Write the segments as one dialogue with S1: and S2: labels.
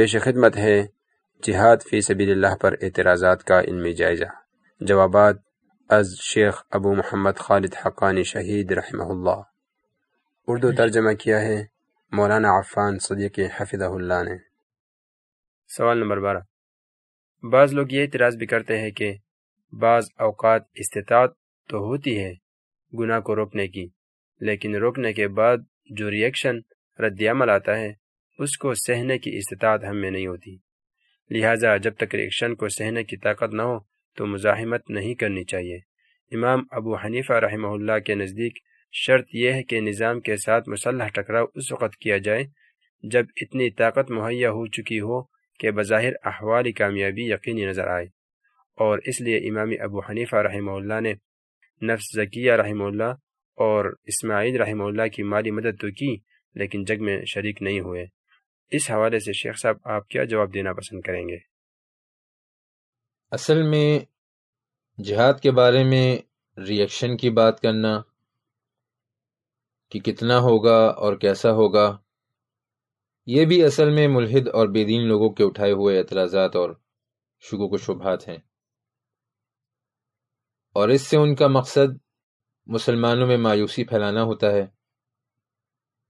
S1: پیش خدمت ہے جہاد فی سبیل اللہ پر اعتراضات کا علمی جائزہ۔ جوابات از شیخ ابو محمد خالد حقانی شہید رحمہ اللہ۔ اردو ترجمہ کیا ہے۔ مولانا عفان صدیق حفظہ اللہ نے۔ سوال نمبر بارہ۔ بعض لوگ یہ اعتراض بھی کرتے ہیں کہ بعض اوقات استطاعت تو ہوتی ہے گناہ کو روکنے کی، لیکن روکنے کے بعد جو ریئیکشن رد عمل آتا ہے اس کو سہنے کی استطاعت ہم میں نہیں ہوتی۔ لہٰذا جب تک ریئیکشن کو سہنے کی طاقت نہ ہو، تو مزاحمت نہیں کرنی چاہیے۔ امام ابو حنیفہ رحمہ اللہ کے نزدیک شرط یہ ہے کہ نظام کے ساتھ مسلح ٹکراؤ اس وقت کیا جائے جب اتنی طاقت مہیا ہو چکی ہو کہ بظاہر احوالی کامیابی یقینی نظر آئے۔ اور اس لیے امام ابو حنیفہ رحمہ اللہ نے نفس ذکیہ رحمہ اللہ اور اسماعیل رحمہ اللہ کی مالی مدد تو کی، لیکن جگ میں شریک نہیں ہوئے۔ اس حوالے سے شیخ صاحب آپ کیا جواب دینا پسند کریں گے؟
S2: اصل میں جہاد کے بارے میں ریئیکشن کی بات کرنا، کہ کتنا ہوگا اور کیسا ہوگا، یہ بھی اصل میں ملحد اور بے دین لوگوں کے اٹھائے ہوئے اعتراضات اور شکوک و شبہات ہیں۔ اور اس سے ان کا مقصد مسلمانوں میں مایوسی پھیلانا ہوتا ہے۔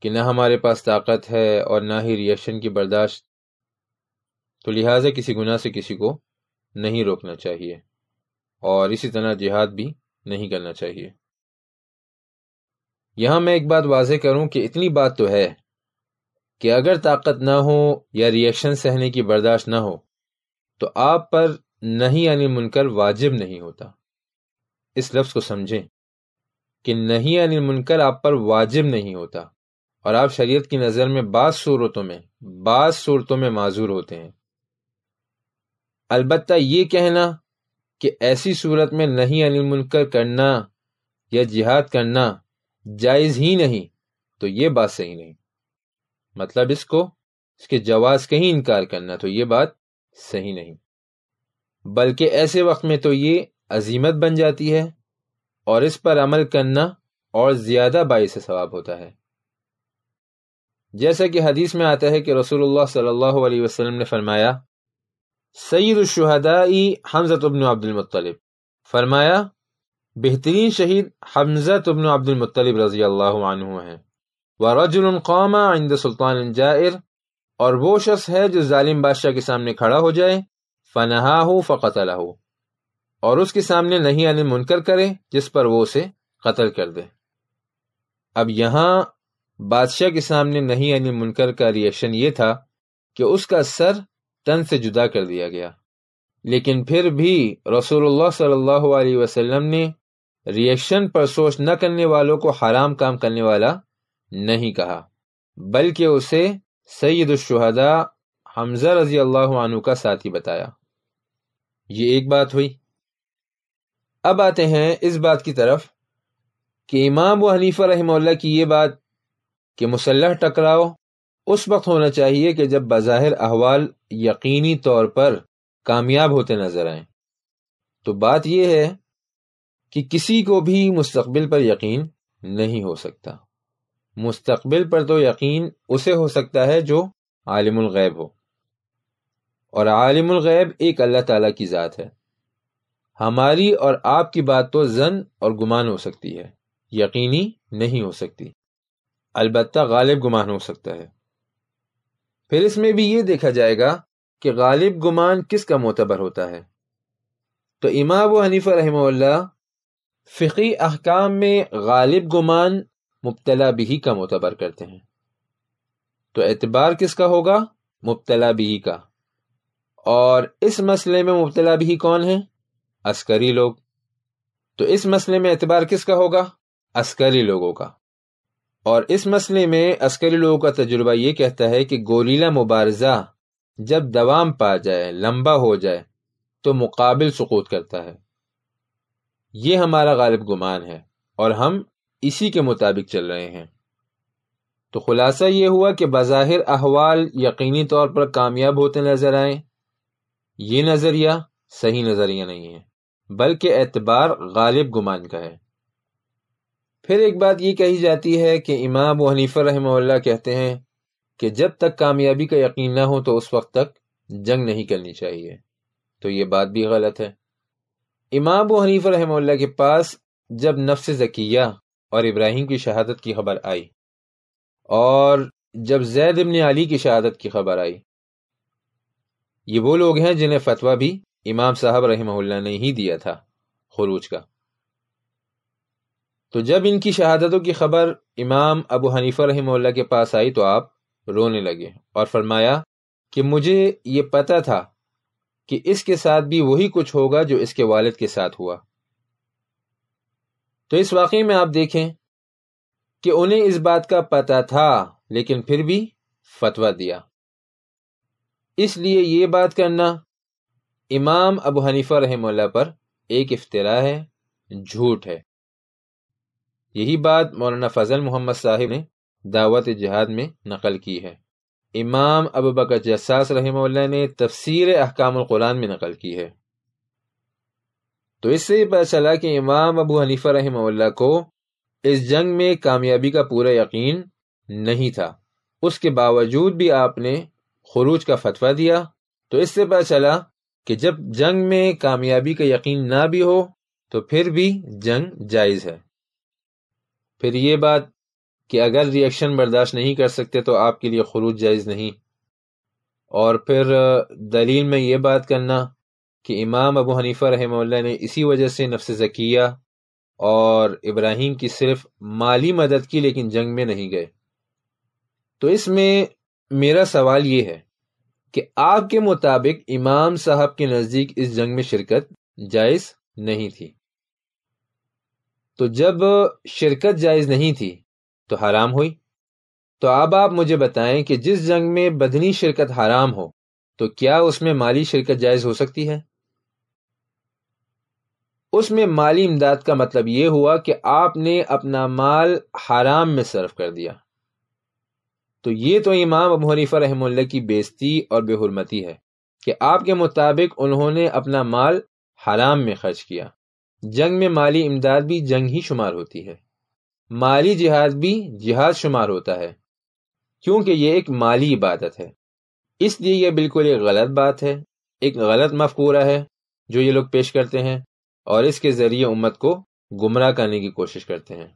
S2: کہ نہ ہمارے پاس طاقت ہے اور نہ ہی ریئیکشن کی برداشت۔ تو لہٰذا کسی گناہ سے کسی کو نہیں روکنا چاہیے اور اسی طرح جہاد بھی نہیں کرنا چاہیے۔ یہاں میں ایک بات واضح کروں کہ اتنی بات تو ہے کہ اگر طاقت نہ ہو یا ریئیکشن سہنے کی برداشت نہ ہو، تو آپ پر نہیں یعنی منکر واجب نہیں ہوتا۔ اس لفظ کو سمجھیں کہ نہیں یعنی منکر آپ پر واجب نہیں ہوتا۔ اور آپ شریعت کی نظر میں بعض صورتوں میں، بعض صورتوں میں معذور ہوتے ہیں۔ البتہ یہ کہنا کہ ایسی صورت میں نہیں انل منکر کرنا یا جہاد کرنا جائز ہی نہیں، تو یہ بات صحیح نہیں۔ مطلب اس کو، اس کے جواز کہیں انکار کرنا تو یہ بات صحیح نہیں۔ بلکہ ایسے وقت میں تو یہ عظیمت بن جاتی ہے اور اس پر عمل کرنا اور زیادہ باعث ثواب ہوتا ہے۔ جیسا کہ حدیث میں آتا ہے کہ رسول اللہ صلی اللہ علیہ وسلم نے فرمایا، سید الشہدائی حمزت ابن عبد المطلب۔ فرمایا، بہترین شہید حمزت ابن عبد المطلب رضی اللہ عنہ ہیں۔ ورجل قام عند سلطان جائر، اور وہ شخص ہے جو ظالم بادشاہ کے سامنے کھڑا ہو جائے فنہا ہو فقت اور اس کے سامنے نہیں علی منکر کرے، جس پر وہ اسے قتل کر دے۔ اب یہاں بادشاہ کے سامنے نہیں علی منکر کا ریئیکشن یہ تھا کہ اس کا سر تن سے جدا کر دیا گیا۔ لیکن پھر بھی رسول اللہ صلی اللہ علیہ وسلم نے ریئیکشن پر سوچ نہ کرنے والوں کو حرام کام کرنے والا نہیں کہا، بلکہ اسے سید الشہداء حمزہ رضی اللہ عنہ کا ساتھی بتایا۔ یہ ایک بات ہوئی۔ اب آتے ہیں اس بات کی طرف کہ امام و حنیفہ رحمہ اللہ کی یہ بات کہ مسلح ٹکراؤ، اس وقت ہونا چاہیے کہ جب بظاہر احوال یقینی طور پر کامیاب ہوتے نظر آئیں۔ تو بات یہ ہے کہ کسی کو بھی مستقبل پر یقین نہیں ہو سکتا۔ مستقبل پر تو یقین اسے ہو سکتا ہے جو عالم الغیب ہو۔ اور عالم الغیب ایک اللہ تعالی کی ذات ہے۔ ہماری اور آپ کی بات تو زن اور گمان ہو سکتی ہے، یقینی نہیں ہو سکتی۔ البتہ غالب گمان ہو سکتا ہے۔ پھر اس میں بھی یہ دیکھا جائے گا کہ غالب گمان کس کا معتبر ہوتا ہے۔ تو امام و حنیفہ رحمہ اللہ فقی احکام میں غالب گمان مبتلا بھی کا معتبر کرتے ہیں۔ تو اعتبار کس کا ہوگا؟ مبتلا بھی کا۔ اور اس مسئلے میں مبتلا بھی کون ہے عسکری لوگ۔ تو اس مسئلے میں اعتبار کس کا ہوگا؟ عسکری لوگوں کا۔ اور اس مسئلے میں عسکری لوگوں کا تجربہ یہ کہتا ہے کہ گولیلا مبارزہ جب دوام پا جائے، لمبا ہو جائے، تو مقابل سقوط کرتا ہے۔ یہ ہمارا غالب گمان ہے اور ہم اسی کے مطابق چل رہے ہیں۔ تو خلاصہ یہ ہوا کہ بظاہر احوال یقینی طور پر کامیاب ہوتے نظر آئیں۔ یہ نظریہ صحیح نظریہ نہیں ہے، بلکہ اعتبار غالب گمان کا ہے۔ پھر ایک بات یہ کہی جاتی ہے کہ امام و حنیفہ رحمہ اللہ کہتے ہیں کہ جب تک کامیابی کا یقین نہ ہو تو اس وقت تک جنگ نہیں کرنی چاہیے۔ تو یہ بات بھی غلط ہے۔ امام ابو حنیف رحمہ اللہ کے پاس جب نفس ذکیہ اور ابراہیم کی شہادت کی خبر آئی اور جب زید ابن علی کی شہادت کی خبر آئی، یہ وہ لوگ ہیں جنہیں فتویٰ بھی امام صاحب رحمہ اللہ نے ہی دیا تھا خروج کا۔ تو جب ان کی شہادتوں کی خبر امام ابو حنیفہ رحمہ اللہ کے پاس آئی تو آپ رونے لگے اور فرمایا کہ مجھے یہ پتا تھا کہ اس کے ساتھ بھی وہی کچھ ہوگا جو اس کے والد کے ساتھ ہوا۔ تو اس واقعے میں آپ دیکھیں کہ انہیں اس بات کا پتا تھا لیکن پھر بھی فتویٰ دیا۔ اس لیے یہ بات کرنا امام ابو حنیفہ رحم اللہ پر ایک افطرا ہے، جھوٹ ہے۔ یہی بات مولانا فضل محمد صاحب نے دعوت جہاد میں نقل کی ہے۔ امام ابو بکر جساس رحمہ اللہ نے تفسیر احکام القرآن میں نقل کی ہے۔ تو اس سے پتہ چلا کہ امام ابو حنیفہ رحمہ اللہ کو اس جنگ میں کامیابی کا پورا یقین نہیں تھا۔ اس کے باوجود بھی آپ نے خروج کا فتویٰ دیا۔ تو اس سے پتہ چلا کہ جب جنگ میں کامیابی کا یقین نہ بھی ہو تو پھر بھی جنگ جائز ہے۔ پھر یہ بات کہ اگر ریئیکشن برداشت نہیں کر سکتے تو آپ کے لیے خروج جائز نہیں۔ اور پھر دلیل میں یہ بات کرنا کہ امام ابو حنیفہ رحمہ اللہ نے اسی وجہ سے نفس ذکیہ اور ابراہیم کی صرف مالی مدد کی لیکن جنگ میں نہیں گئے۔ تو اس میں میرا سوال یہ ہے کہ آپ کے مطابق امام صاحب کے نزدیک اس جنگ میں شرکت جائز نہیں تھی۔ تو جب شرکت جائز نہیں تھی تو حرام ہوئی۔ تو اب آپ مجھے بتائیں کہ جس جنگ میں بدنی شرکت حرام ہو، تو کیا اس میں مالی شرکت جائز ہو سکتی ہے؟ اس میں مالی امداد کا مطلب یہ ہوا کہ آپ نے اپنا مال حرام میں صرف کر دیا۔ تو یہ تو امام ابو حنیفہ رحم اللہ کی بیزتی اور بے حرمتی ہے کہ آپ کے مطابق انہوں نے اپنا مال حرام میں خرچ کیا۔ جنگ میں مالی امداد بھی جنگ ہی شمار ہوتی ہے۔ مالی جہاد بھی جہاد شمار ہوتا ہے، کیونکہ یہ ایک مالی عبادت ہے۔ اس لیے یہ بالکل ایک غلط بات ہے، ایک غلط مفکورہ ہے جو یہ لوگ پیش کرتے ہیں اور اس کے ذریعے امت کو گمراہ کرنے کی کوشش کرتے ہیں۔